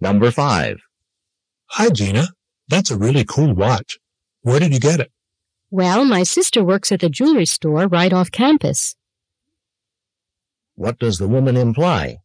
Number 5. Hi, Gina. That's a really cool watch. Where did you get it? Well, my sister works at the jewelry store right off campus. What does the woman imply?